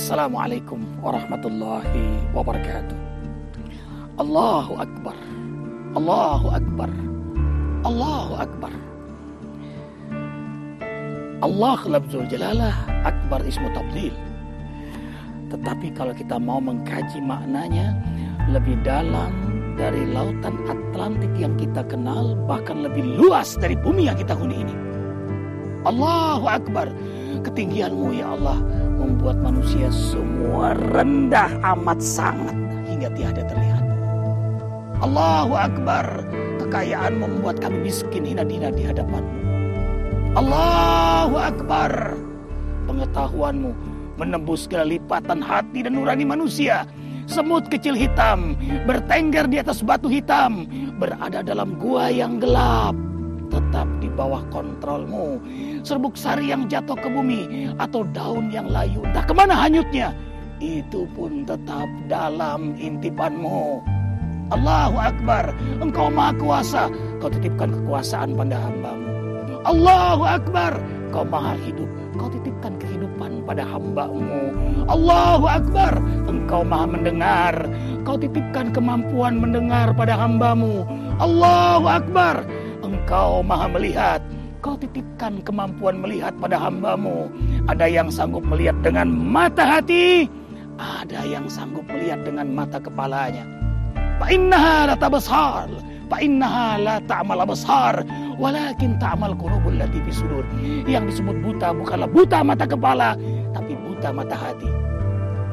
Assalamualaikum warahmatullahi wabarakatuh. Allahu Akbar. Allahu Akbar. Allahu Akbar. Allah labzul jalalah akbar ismu tabdil. Tetapi kalau kita mau mengkaji maknanya lebih dalam dari lautan Atlantik yang kita kenal bahkan lebih luas dari bumi yang kita huni ini. Allahu Akbar. Ketinggianmu ya Allah membuat manusia semua rendah amat sangat hingga tiada terlihat. Allahu Akbar. Kekayaan membuat kami miskin hina-hina di hadapanmu. Allahu Akbar. Pengetahuanmu menembus segala lipatan hati dan nurani manusia. Semut kecil hitam bertengger di atas batu hitam. Berada dalam gua yang gelap. Tetap di bawah kontrolmu. Serbuk sari yang jatuh ke bumi. Atau daun yang layu. Entah ke mana hanyutnya. Itu pun tetap dalam intipanmu. Allahu Akbar. Engkau maha kuasa. Kau titipkan kekuasaan pada hambamu. Allahu Akbar. Kau maha hidup. Kau titipkan kehidupan pada hambamu. Allahu Akbar. Engkau maha mendengar. Kau titipkan kemampuan mendengar pada hambamu. Allahu Akbar. Engkau maha melihat. Kau titipkan kemampuan melihat pada hambamu. Ada yang sanggup melihat dengan mata hati. Ada yang sanggup melihat dengan mata kepalanya. Fa'innaha la tabasar. Fa'innaha la abasar. Walakin ta'mal qulubul lati sudur. Yang disebut buta bukanlah buta mata kepala, tapi buta mata hati.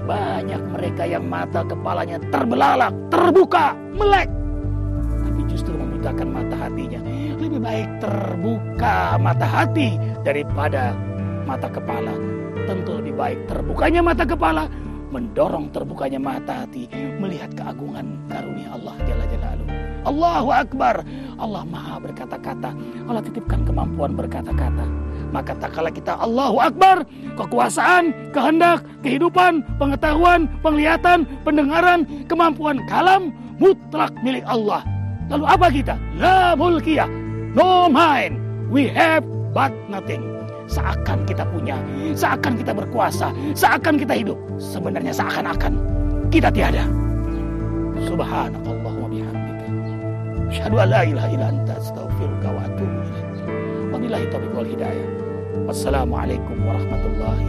Banyak mereka yang mata kepalanya terbelalak, terbuka, melek. Membutakan mata hatinya. Lebih baik terbuka mata hati daripada mata kepala. Tentu lebih baik terbukanya mata kepala mendorong terbukanya mata hati melihat keagungan karunia Allah Jalla Jalaluhu. Allahu Akbar. Allah Maha berkata-kata. Allah titipkan kemampuan berkata-kata. Maka tak kala kita Allahu Akbar, kekuasaan, kehendak, kehidupan, pengetahuan, penglihatan, pendengaran, kemampuan kalam mutlak milik Allah. Lalu apa kita? La mulkiyah, no mind. We have but nothing. Seakan kita punya, seakan kita berkuasa, seakan kita hidup. Sebenarnya seakan-akan kita tiada. Subhanakallah wa bihamdika. Asyhadu an la ilaha illa anta astaghfiruka wa atubu ilaik. Wabillahi taufiq wal hidayah. Wassalamualaikum warahmatullahi